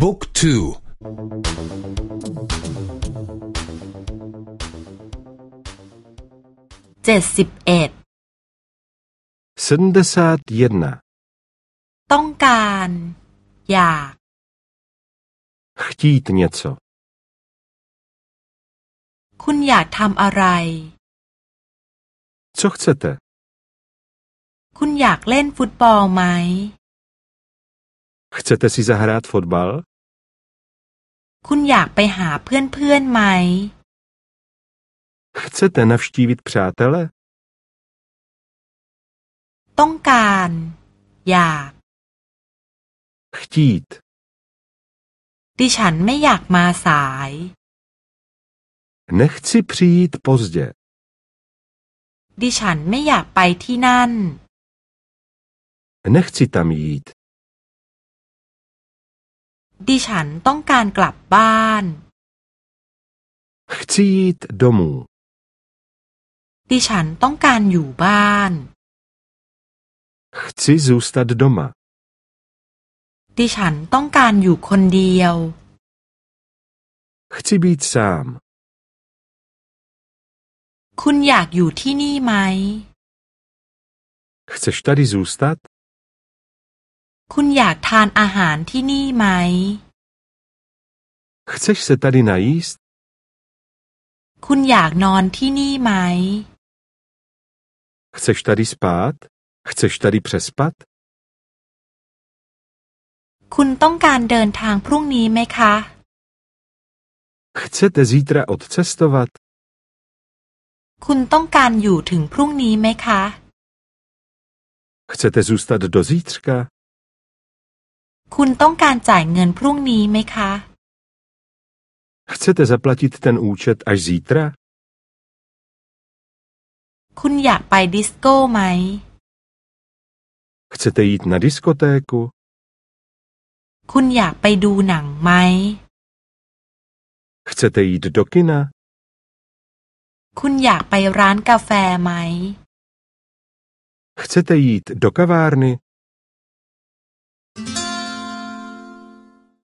บุ๊กทูเจ็ดสิบเอ็ด 71. ต้องการ อยาก Chtít něco. คุณอยากทำอะไร Co chcete? คุณอยากเล่นฟุตบอลไหม Chcete si zahrát fotbal? คุณอยากไปหาเพื่อนๆไหม Chcete navštívit přátele? ต้องการ อยาก Chtít. ดิฉันไม่อยากมาสาย Nechci přijít pozdě. ดิฉันไม่อยากไปที่นั่น Nechci tam jít. ดิฉันต้องการกลับบ้าน Chci jít domů. ดิฉันต้องการอยู่บ้าน Chci zůstat doma. ดิฉันต้องการอยู่คนเดียว Chci být sám. คุณอยากอยู่ที่นี่ไหม Chceš tady zůstat? คุณอยากทานอาหารที่นี่ไหม Chceš se tady najíst? คุณอยากนอนที่นี่ไหม Chceš tady spát? Chceš tady přespat? คุณต้องการเดินทางพรุ่งนี้ไหมคะ Chcete zítra odcestovat? คุณต้องการอยู่ถึงพรุ่งนี้ไหมคะ Chcete zůstat do zítřka? คุณต้องการจ่ายเงินพรุ่งนี้ไหมคะ Chcete zaplatit ten účet až zítra? คุณอยากไปดิสโก้ไหม Chcete jít na diskotéku? คุณอยากไปดูหนังไหม Chcete jít do kina? คุณอยากไปร้านกาแฟไหม Chcete jít do kavárny?